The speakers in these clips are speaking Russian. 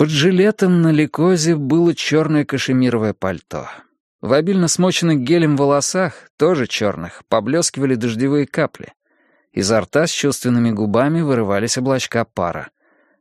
Под жилетом на ликозе было черное кашемировое пальто. В обильно смоченных гелем волосах, тоже черных, поблескивали дождевые капли. Изо рта с чувственными губами вырывались облачка пара.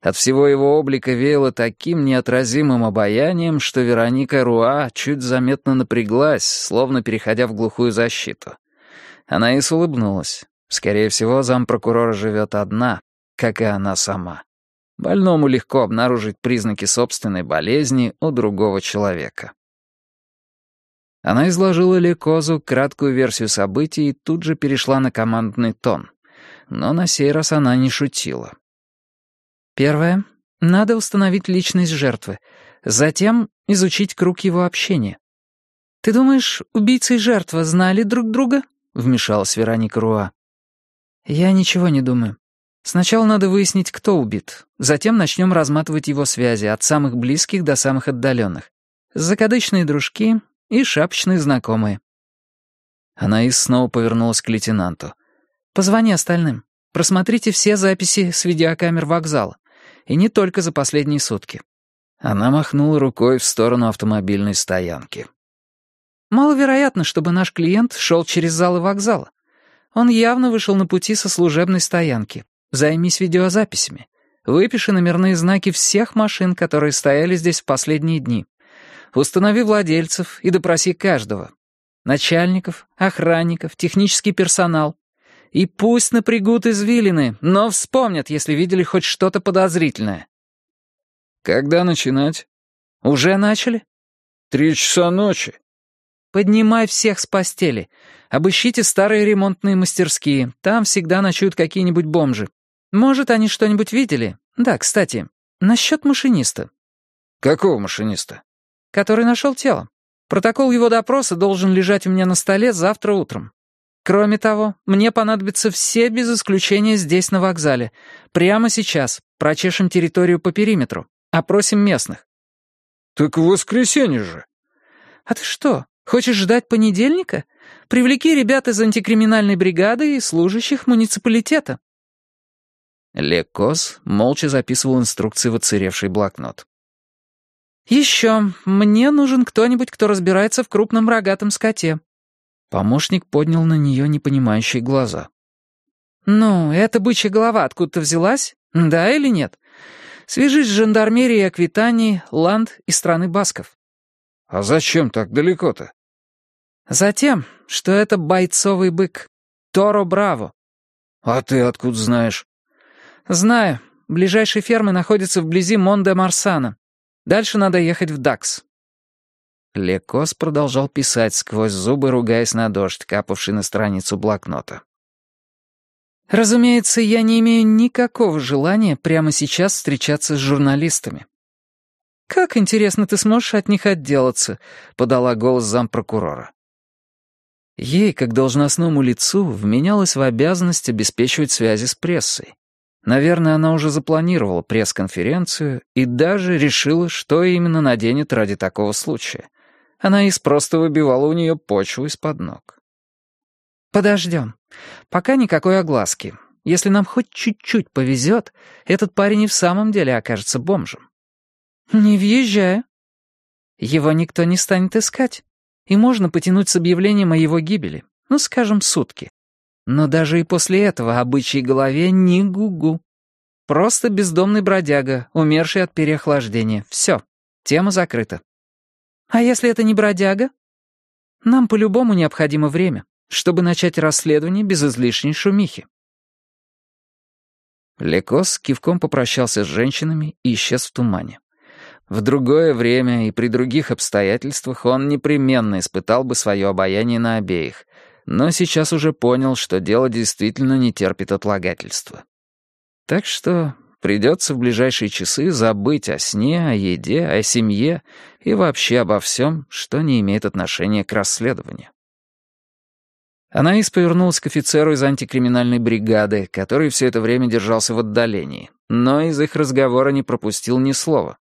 От всего его облика веяло таким неотразимым обаянием, что Вероника Руа чуть заметно напряглась, словно переходя в глухую защиту. Она и улыбнулась. Скорее всего, зампрокурора живет одна, как и она сама. Больному легко обнаружить признаки собственной болезни у другого человека. Она изложила Лекозу краткую версию событий и тут же перешла на командный тон. Но на сей раз она не шутила. Первое. Надо установить личность жертвы. Затем изучить круг его общения. «Ты думаешь, убийца и жертва знали друг друга?» — вмешалась Вероника Руа. «Я ничего не думаю. Сначала надо выяснить, кто убит. Затем начнем разматывать его связи от самых близких до самых отдаленных. Закадычные дружки и шапочные знакомые. Анаис снова повернулась к лейтенанту. «Позвони остальным. Просмотрите все записи с видеокамер вокзала. И не только за последние сутки». Она махнула рукой в сторону автомобильной стоянки. «Маловероятно, чтобы наш клиент шел через залы вокзала. Он явно вышел на пути со служебной стоянки. Займись видеозаписями. Выпиши номерные знаки всех машин, которые стояли здесь в последние дни. Установи владельцев и допроси каждого. Начальников, охранников, технический персонал. И пусть напрягут извилины, но вспомнят, если видели хоть что-то подозрительное. Когда начинать? Уже начали? Три часа ночи. Поднимай всех с постели. Обыщите старые ремонтные мастерские. Там всегда ночуют какие-нибудь бомжи. Может, они что-нибудь видели? Да, кстати, насчет машиниста. Какого машиниста? Который нашел тело. Протокол его допроса должен лежать у меня на столе завтра утром. Кроме того, мне понадобятся все без исключения здесь, на вокзале. Прямо сейчас. Прочешем территорию по периметру. Опросим местных. Так в воскресенье же. А ты что, хочешь ждать понедельника? Привлеки ребят из антикриминальной бригады и служащих муниципалитета. Лекос молча записывал инструкции в оцаревший блокнот. «Еще мне нужен кто-нибудь, кто разбирается в крупном рогатом скоте». Помощник поднял на нее непонимающие глаза. «Ну, эта бычья голова откуда-то взялась? Да или нет? Свяжись с жандармерией Аквитании, Ланд и страны Басков». «А зачем так далеко-то?» «Затем, что это бойцовый бык. Торо Браво». «А ты откуда знаешь?» «Знаю. Ближайшие фермы находятся вблизи Монде-Марсана. Дальше надо ехать в Дакс». Лекос продолжал писать сквозь зубы, ругаясь на дождь, капавший на страницу блокнота. «Разумеется, я не имею никакого желания прямо сейчас встречаться с журналистами». «Как интересно ты сможешь от них отделаться», — подала голос зампрокурора. Ей, как должностному лицу, вменялось в обязанность обеспечивать связи с прессой. Наверное, она уже запланировала пресс-конференцию и даже решила, что именно наденет ради такого случая. Она из просто выбивала у нее почву из-под ног. «Подождем. Пока никакой огласки. Если нам хоть чуть-чуть повезет, этот парень и в самом деле окажется бомжем». «Не въезжая». «Его никто не станет искать, и можно потянуть с объявлением о его гибели, ну, скажем, сутки. Но даже и после этого обычьей голове ни гугу. Просто бездомный бродяга, умерший от переохлаждения. Все, тема закрыта. А если это не бродяга? Нам по-любому необходимо время, чтобы начать расследование без излишней шумихи. Лекос кивком попрощался с женщинами и исчез в тумане. В другое время и при других обстоятельствах он непременно испытал бы свое обаяние на обеих, но сейчас уже понял, что дело действительно не терпит отлагательства. Так что придется в ближайшие часы забыть о сне, о еде, о семье и вообще обо всем, что не имеет отношения к расследованию. Анаис повернулась к офицеру из антикриминальной бригады, который все это время держался в отдалении, но из их разговора не пропустил ни слова.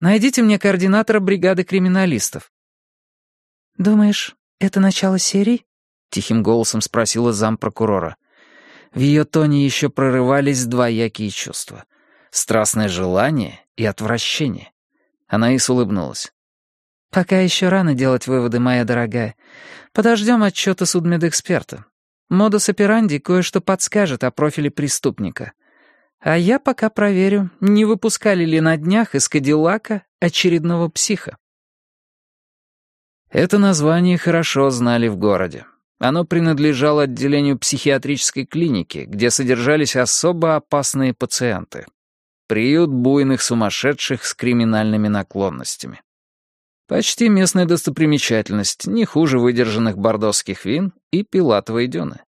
«Найдите мне координатора бригады криминалистов». «Думаешь, «Это начало серии?» — тихим голосом спросила зампрокурора. В ее тоне еще прорывались двоякие чувства. страстное желание и отвращение. Анаис улыбнулась. «Пока еще рано делать выводы, моя дорогая. Подождем отчета судмедэксперта. Модус операнди кое-что подскажет о профиле преступника. А я пока проверю, не выпускали ли на днях из Кадиллака очередного психа». Это название хорошо знали в городе. Оно принадлежало отделению психиатрической клиники, где содержались особо опасные пациенты. Приют буйных сумасшедших с криминальными наклонностями. Почти местная достопримечательность, не хуже выдержанных бордосских вин и пилатовой дюны.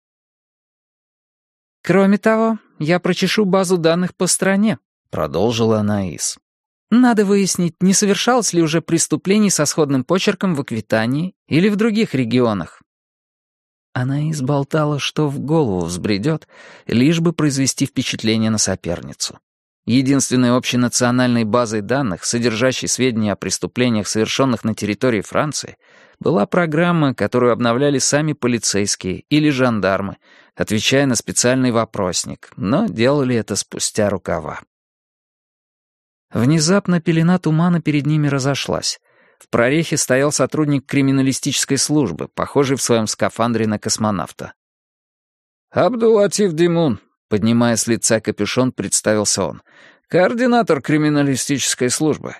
«Кроме того, я прочешу базу данных по стране», — продолжила Анаис. «Надо выяснить, не совершалось ли уже преступлений со сходным почерком в Аквитании или в других регионах». Она изболтала, что в голову взбредет, лишь бы произвести впечатление на соперницу. Единственной общенациональной базой данных, содержащей сведения о преступлениях, совершенных на территории Франции, была программа, которую обновляли сами полицейские или жандармы, отвечая на специальный вопросник, но делали это спустя рукава. Внезапно пелена тумана перед ними разошлась. В прорехе стоял сотрудник криминалистической службы, похожий в своем скафандре на космонавта. «Абдулатив Димун», Поднимая с лица капюшон, представился он. «Координатор криминалистической службы».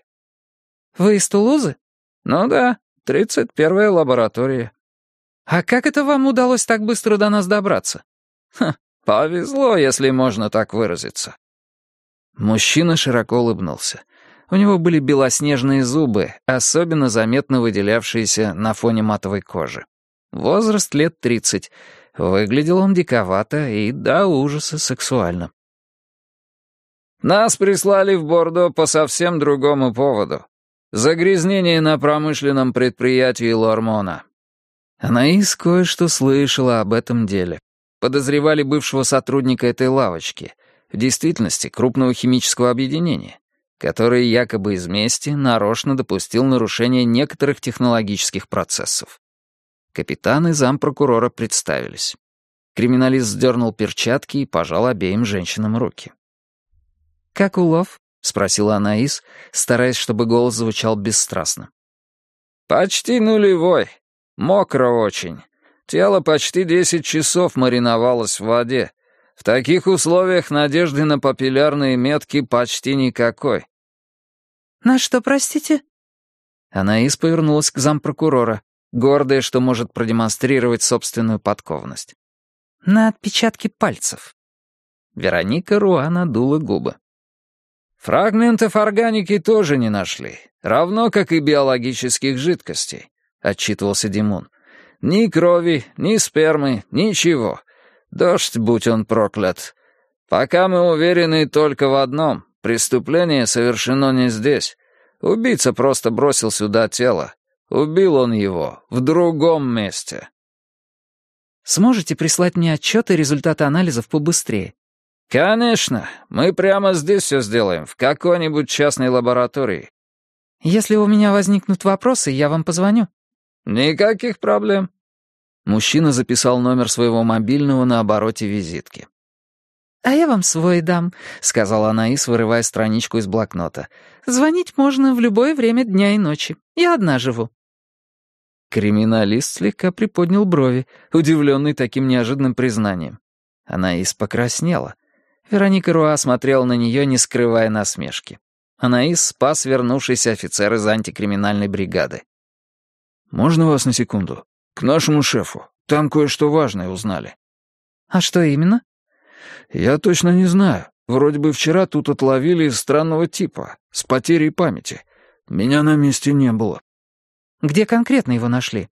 «Вы из Тулузы?» «Ну да, тридцать первая лаборатория». «А как это вам удалось так быстро до нас добраться?» «Ха, повезло, если можно так выразиться». Мужчина широко улыбнулся. У него были белоснежные зубы, особенно заметно выделявшиеся на фоне матовой кожи. Возраст лет тридцать, Выглядел он диковато и до ужаса сексуально. «Нас прислали в Бордо по совсем другому поводу. Загрязнение на промышленном предприятии Лормона». Анаис кое-что слышала об этом деле. Подозревали бывшего сотрудника этой лавочки, в действительности крупного химического объединения, который якобы из мести нарочно допустил нарушение некоторых технологических процессов. Капитан и зампрокурора представились. Криминалист сдернул перчатки и пожал обеим женщинам руки. «Как улов?» — спросила Анаис, стараясь, чтобы голос звучал бесстрастно. «Почти нулевой. Мокро очень. Тело почти десять часов мариновалось в воде. В таких условиях надежды на папиллярные метки почти никакой». «На что, простите?» Анаис повернулась к зампрокурора гордая, что может продемонстрировать собственную подкованность. «На отпечатки пальцев». Вероника Руа надула губы. «Фрагментов органики тоже не нашли, равно как и биологических жидкостей», — отчитывался Димон. «Ни крови, ни спермы, ничего. Дождь, будь он проклят. Пока мы уверены только в одном — преступление совершено не здесь. Убийца просто бросил сюда тело, Убил он его в другом месте. Сможете прислать мне отчеты и результаты анализов побыстрее? Конечно. Мы прямо здесь все сделаем, в какой-нибудь частной лаборатории. Если у меня возникнут вопросы, я вам позвоню. Никаких проблем. Мужчина записал номер своего мобильного на обороте визитки. «А я вам свой дам», — сказала Анаис, вырывая страничку из блокнота. «Звонить можно в любое время дня и ночи. Я одна живу». Криминалист слегка приподнял брови, удивленный таким неожиданным признанием. Анаис покраснела. Вероника Руа смотрела на нее, не скрывая насмешки. Анаис спас вернувшийся офицер из антикриминальной бригады. «Можно вас на секунду? К нашему шефу. Там кое-что важное узнали». «А что именно?» «Я точно не знаю. Вроде бы вчера тут отловили странного типа, с потерей памяти. Меня на месте не было». «Где конкретно его нашли?»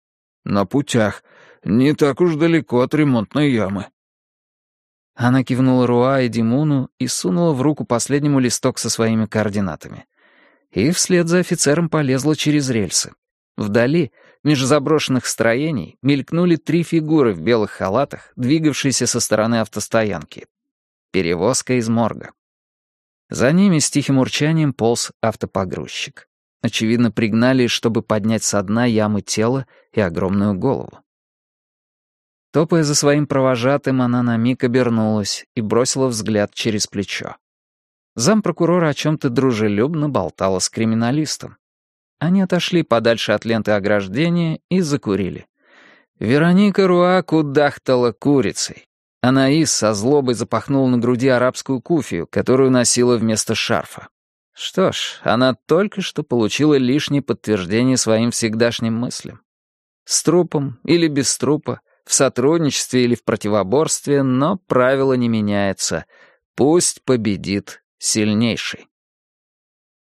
«На путях. Не так уж далеко от ремонтной ямы». Она кивнула Руа и Димуну и сунула в руку последнему листок со своими координатами. И вслед за офицером полезла через рельсы. Вдали, меж заброшенных строений, мелькнули три фигуры в белых халатах, двигавшиеся со стороны автостоянки. Перевозка из морга. За ними с тихим урчанием полз автопогрузчик. Очевидно, пригнали, чтобы поднять со дна ямы тело и огромную голову. Топая за своим провожатым, она на миг обернулась и бросила взгляд через плечо. Зампрокурора о чем-то дружелюбно болтала с криминалистом. Они отошли подальше от ленты ограждения и закурили. Вероника Руа кудахтала курицей. Анаис со злобой запахнула на груди арабскую куфию, которую носила вместо шарфа. Что ж, она только что получила лишнее подтверждение своим всегдашним мыслям. С трупом или без трупа, в сотрудничестве или в противоборстве, но правило не меняется. Пусть победит сильнейший.